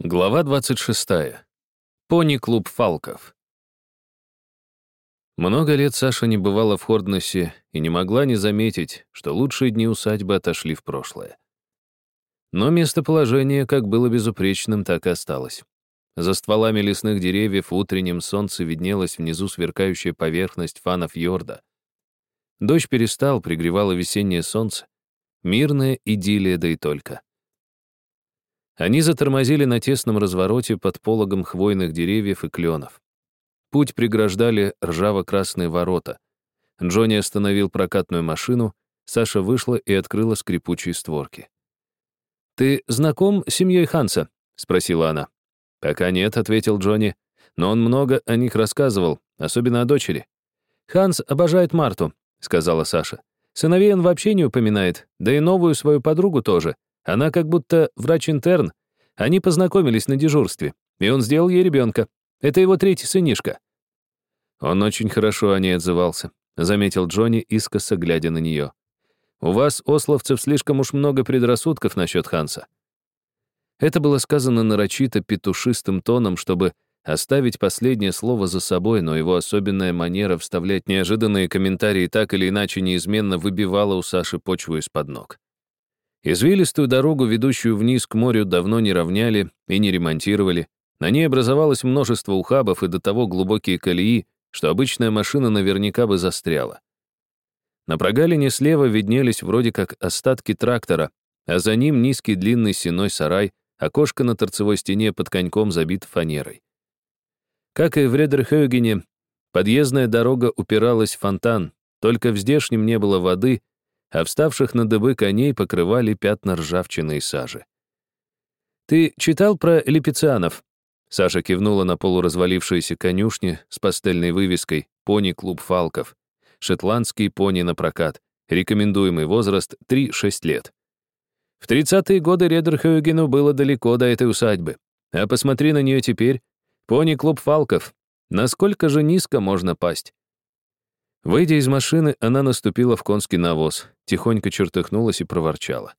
Глава 26. Пони-клуб Фалков. Много лет Саша не бывала в Хорднессе и не могла не заметить, что лучшие дни усадьбы отошли в прошлое. Но местоположение как было безупречным, так и осталось. За стволами лесных деревьев в утреннем солнце виднелась внизу сверкающая поверхность фанов Йорда. Дождь перестал, пригревало весеннее солнце. Мирная идиллия, да и только. Они затормозили на тесном развороте под пологом хвойных деревьев и кленов. Путь преграждали ржаво-красные ворота. Джонни остановил прокатную машину, Саша вышла и открыла скрипучие створки. «Ты знаком с семьей Ханса?» — спросила она. «Пока нет», — ответил Джонни, «но он много о них рассказывал, особенно о дочери». «Ханс обожает Марту», — сказала Саша. «Сыновей он вообще не упоминает, да и новую свою подругу тоже. Она как будто врач-интерн. Они познакомились на дежурстве, и он сделал ей ребенка. Это его третий сынишка. Он очень хорошо о ней отзывался, заметил Джонни, искоса глядя на нее. У вас, ословцев, слишком уж много предрассудков насчет Ханса. Это было сказано нарочито петушистым тоном, чтобы оставить последнее слово за собой, но его особенная манера вставлять неожиданные комментарии так или иначе неизменно выбивала у Саши почву из-под ног. Извилистую дорогу, ведущую вниз к морю, давно не равняли и не ремонтировали. На ней образовалось множество ухабов и до того глубокие колеи, что обычная машина наверняка бы застряла. На прогалине слева виднелись вроде как остатки трактора, а за ним низкий длинный сеной сарай, окошко на торцевой стене под коньком забит фанерой. Как и в Редерхёгене, подъездная дорога упиралась в фонтан, только в здешнем не было воды, а вставших на дыбы коней покрывали пятна ржавчины и сажи. «Ты читал про липицианов?» Саша кивнула на полуразвалившиеся конюшни с пастельной вывеской «Пони-клуб Фалков». Шотландский пони на прокат. Рекомендуемый возраст 3-6 лет. В 30-е годы Редерхюгену было далеко до этой усадьбы. А посмотри на нее теперь. Пони-клуб Фалков. Насколько же низко можно пасть? Выйдя из машины, она наступила в конский навоз, тихонько чертыхнулась и проворчала.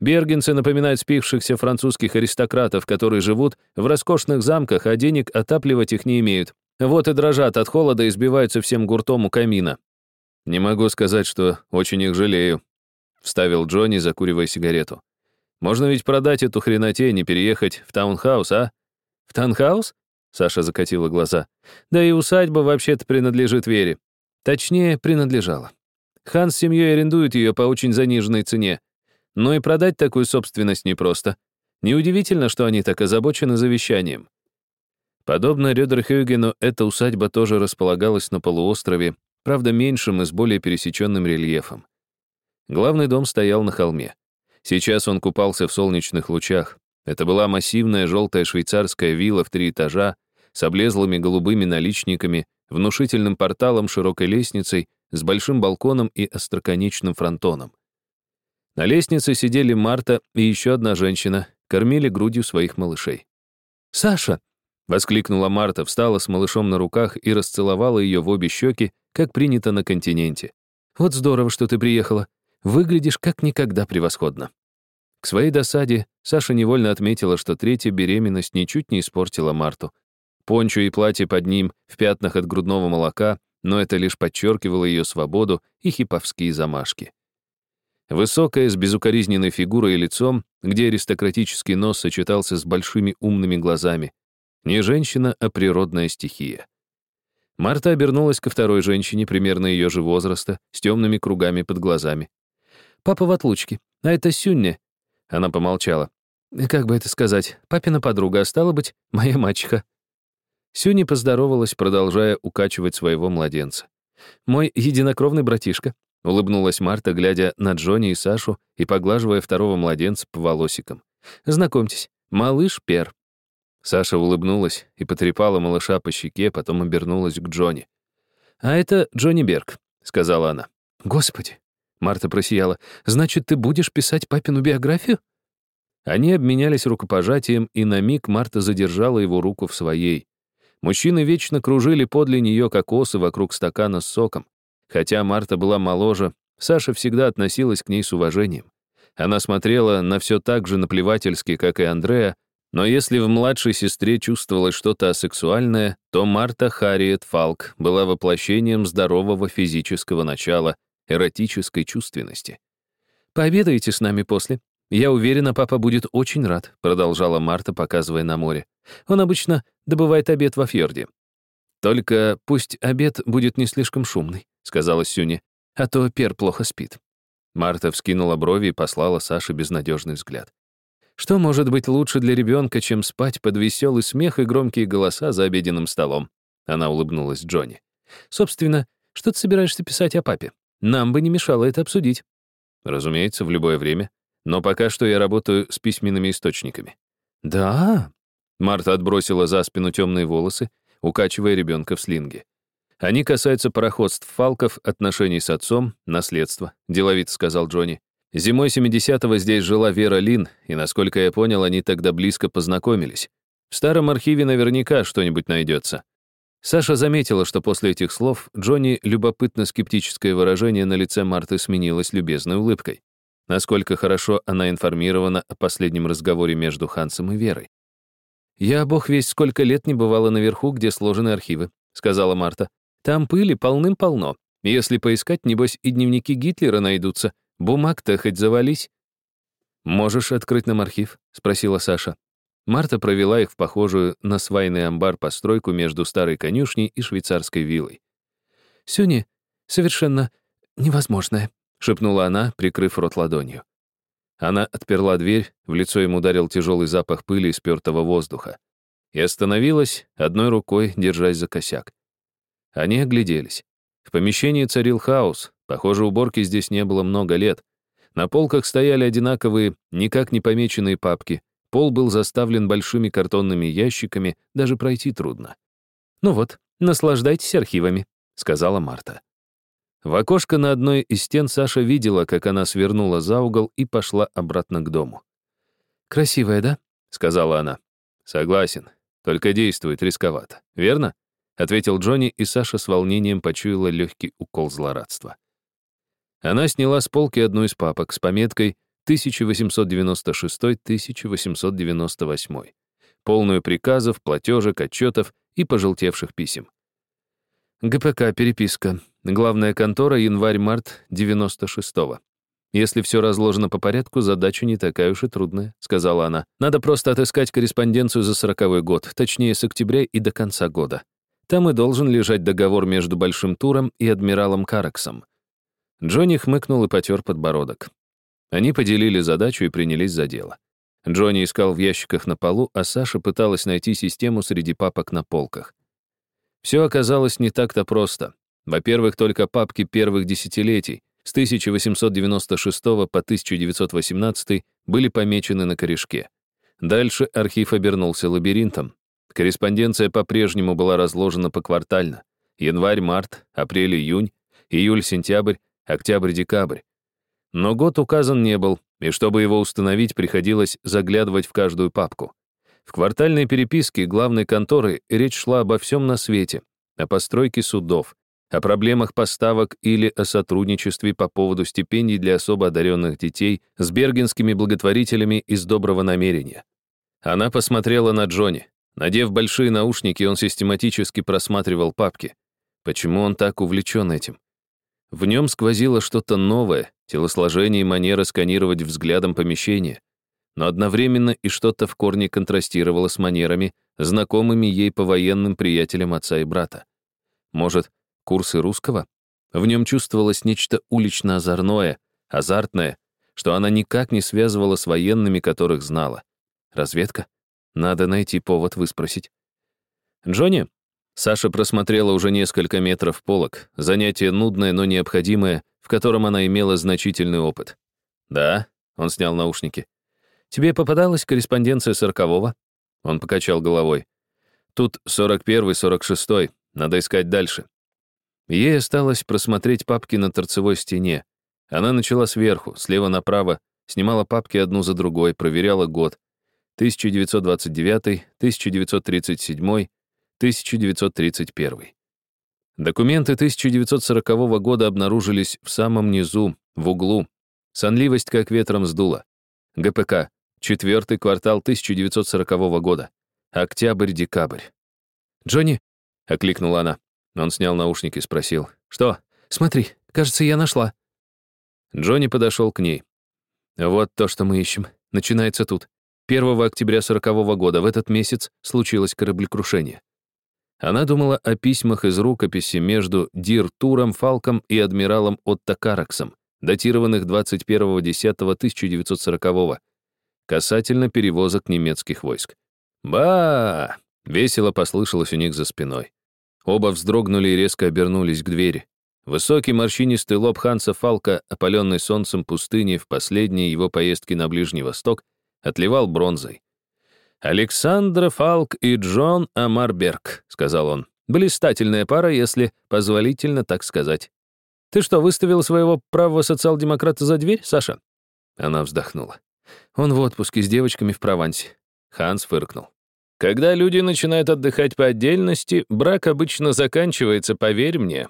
Бергенцы напоминают спившихся французских аристократов, которые живут в роскошных замках, а денег отапливать их не имеют. Вот и дрожат от холода и сбиваются всем гуртом у камина. «Не могу сказать, что очень их жалею», — вставил Джонни, закуривая сигарету. «Можно ведь продать эту хренотень и переехать в таунхаус, а?» «В таунхаус?» — Саша закатила глаза. «Да и усадьба вообще-то принадлежит Вере. Точнее, принадлежала. Хан с семьей арендует ее по очень заниженной цене. Но и продать такую собственность непросто. Неудивительно, что они так озабочены завещанием. Подобно Рёдерхюгену, эта усадьба тоже располагалась на полуострове, правда, меньшим и с более пересеченным рельефом. Главный дом стоял на холме. Сейчас он купался в солнечных лучах. Это была массивная желтая швейцарская вилла в три этажа с облезлыми голубыми наличниками, внушительным порталом, широкой лестницей, с большим балконом и остроконечным фронтоном. На лестнице сидели Марта и еще одна женщина, кормили грудью своих малышей. «Саша!» — воскликнула Марта, встала с малышом на руках и расцеловала ее в обе щеки, как принято на континенте. «Вот здорово, что ты приехала. Выглядишь как никогда превосходно». К своей досаде Саша невольно отметила, что третья беременность ничуть не испортила Марту. Пончо и платье под ним в пятнах от грудного молока, но это лишь подчеркивало ее свободу и хиповские замашки. Высокая, с безукоризненной фигурой и лицом, где аристократический нос сочетался с большими умными глазами. Не женщина, а природная стихия. Марта обернулась ко второй женщине, примерно ее же возраста, с темными кругами под глазами. «Папа в отлучке, а это Сюнне». Она помолчала. «Как бы это сказать? Папина подруга, а стала быть, моя мачеха». Сюни поздоровалась, продолжая укачивать своего младенца. «Мой единокровный братишка», — улыбнулась Марта, глядя на Джонни и Сашу и поглаживая второго младенца по волосикам. «Знакомьтесь, малыш Пер». Саша улыбнулась и потрепала малыша по щеке, потом обернулась к Джонни. «А это Джонни Берг», — сказала она. «Господи!» — Марта просияла. «Значит, ты будешь писать папину биографию?» Они обменялись рукопожатием, и на миг Марта задержала его руку в своей. Мужчины вечно кружили подле нее, как осы вокруг стакана с соком. Хотя Марта была моложе, Саша всегда относилась к ней с уважением. Она смотрела на все так же наплевательски, как и Андреа, Но если в младшей сестре чувствовалось что-то асексуальное, то Марта Харриет Фалк была воплощением здорового физического начала, эротической чувственности. «Пообедаете с нами после? Я уверена, папа будет очень рад», продолжала Марта, показывая на море. «Он обычно добывает обед во фьорде». «Только пусть обед будет не слишком шумный», сказала Сюни, «а то Пер плохо спит». Марта вскинула брови и послала Саше безнадежный взгляд. Что может быть лучше для ребенка, чем спать под веселый смех и громкие голоса за обеденным столом? Она улыбнулась Джонни. Собственно, что ты собираешься писать о папе? Нам бы не мешало это обсудить. Разумеется, в любое время. Но пока что я работаю с письменными источниками. Да? Марта отбросила за спину темные волосы, укачивая ребенка в слинге. Они касаются пароходств Фалков, отношений с отцом, наследства, деловито сказал Джонни. Зимой 70-го здесь жила Вера Лин, и, насколько я понял, они тогда близко познакомились. В старом архиве наверняка что-нибудь найдется. Саша заметила, что после этих слов Джонни любопытно-скептическое выражение на лице Марты сменилось любезной улыбкой. Насколько хорошо она информирована о последнем разговоре между Хансом и Верой. «Я, бог весь, сколько лет не бывала наверху, где сложены архивы», — сказала Марта. «Там пыли полным-полно. Если поискать, небось, и дневники Гитлера найдутся. Бумаг-то хоть завались. «Можешь открыть нам архив?» — спросила Саша. Марта провела их в похожую на свайный амбар постройку между старой конюшней и швейцарской виллой. «Сюни, совершенно невозможное», — шепнула она, прикрыв рот ладонью. Она отперла дверь, в лицо ему ударил тяжелый запах пыли и спёртого воздуха. И остановилась, одной рукой держась за косяк. Они огляделись. В помещении царил хаос, Похоже, уборки здесь не было много лет. На полках стояли одинаковые, никак не помеченные папки. Пол был заставлен большими картонными ящиками, даже пройти трудно. «Ну вот, наслаждайтесь архивами», — сказала Марта. В окошко на одной из стен Саша видела, как она свернула за угол и пошла обратно к дому. «Красивая, да?» — сказала она. «Согласен. Только действует рисковато. Верно?» — ответил Джонни, и Саша с волнением почуяла легкий укол злорадства. Она сняла с полки одну из папок с пометкой 1896-1898, полную приказов, платежек, отчетов и пожелтевших писем. ГПК, переписка. Главная контора, январь-март 96-го. «Если все разложено по порядку, задача не такая уж и трудная», — сказала она. «Надо просто отыскать корреспонденцию за сороковой год, точнее, с октября и до конца года. Там и должен лежать договор между Большим Туром и адмиралом Караксом. Джонни хмыкнул и потер подбородок. Они поделили задачу и принялись за дело. Джонни искал в ящиках на полу, а Саша пыталась найти систему среди папок на полках. Все оказалось не так-то просто. Во-первых, только папки первых десятилетий, с 1896 по 1918 были помечены на корешке. Дальше архив обернулся лабиринтом. Корреспонденция по-прежнему была разложена поквартально. Январь-март, апрель-июнь, июль-сентябрь, октябрь-декабрь. Но год указан не был, и чтобы его установить, приходилось заглядывать в каждую папку. В квартальной переписке главной конторы речь шла обо всем на свете, о постройке судов, о проблемах поставок или о сотрудничестве по поводу стипендий для особо одаренных детей с бергенскими благотворителями из доброго намерения. Она посмотрела на Джонни. Надев большие наушники, он систематически просматривал папки. Почему он так увлечен этим? В нем сквозило что-то новое, телосложение и манера сканировать взглядом помещение, но одновременно и что-то в корне контрастировало с манерами, знакомыми ей по военным приятелям отца и брата. Может, курсы русского? В нем чувствовалось нечто улично-озорное, азартное, что она никак не связывала с военными, которых знала. Разведка? Надо найти повод выспросить. «Джонни, Саша просмотрела уже несколько метров полок, занятие нудное, но необходимое, в котором она имела значительный опыт. «Да», — он снял наушники. «Тебе попадалась корреспонденция сорокового?» Он покачал головой. «Тут сорок первый, сорок шестой. Надо искать дальше». Ей осталось просмотреть папки на торцевой стене. Она начала сверху, слева направо, снимала папки одну за другой, проверяла год. 1929, 1937, 1931. Документы 1940 года обнаружились в самом низу, в углу. Сонливость как ветром сдула. ГПК четвертый квартал 1940 года. Октябрь-декабрь. «Джонни!» — окликнула она. Он снял наушники и спросил. «Что?» «Смотри, кажется, я нашла». Джонни подошел к ней. «Вот то, что мы ищем. Начинается тут. 1 октября 40 года в этот месяц случилось кораблекрушение. Она думала о письмах из рукописи между Дитером Фалком и адмиралом Отто Караксом, датированных 21.10.1940 касательно перевозок немецких войск. «Ба!» — весело послышалось у них за спиной. Оба вздрогнули и резко обернулись к двери. Высокий морщинистый лоб Ханса Фалка, опаленный солнцем пустыни в последние его поездки на Ближний Восток, отливал бронзой. «Александр Фалк и Джон Амарберг», — сказал он. «Блистательная пара, если позволительно так сказать. Ты что, выставил своего правого социал-демократа за дверь, Саша?» Она вздохнула. «Он в отпуске с девочками в Провансе». Ханс фыркнул. «Когда люди начинают отдыхать по отдельности, брак обычно заканчивается, поверь мне».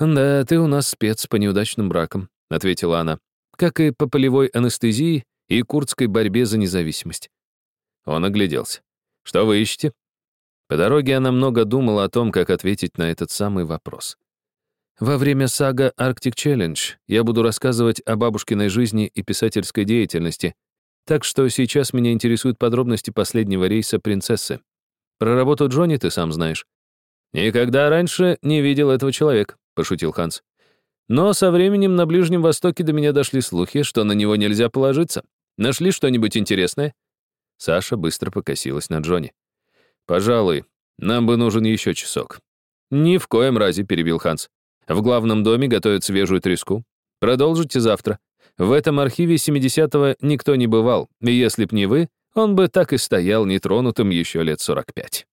«Да, ты у нас спец по неудачным бракам», — ответила она. «Как и по полевой анестезии и курдской борьбе за независимость. Он огляделся. «Что вы ищете?» По дороге она много думала о том, как ответить на этот самый вопрос. Во время сага «Арктик Челлендж» я буду рассказывать о бабушкиной жизни и писательской деятельности, так что сейчас меня интересуют подробности последнего рейса принцессы. Про работу Джонни ты сам знаешь. «Никогда раньше не видел этого человека», — пошутил Ханс. «Но со временем на Ближнем Востоке до меня дошли слухи, что на него нельзя положиться. Нашли что-нибудь интересное?» Саша быстро покосилась на Джонни. «Пожалуй, нам бы нужен еще часок». «Ни в коем разе», — перебил Ханс. «В главном доме готовят свежую треску. Продолжите завтра. В этом архиве 70-го никто не бывал, и если б не вы, он бы так и стоял нетронутым еще лет 45».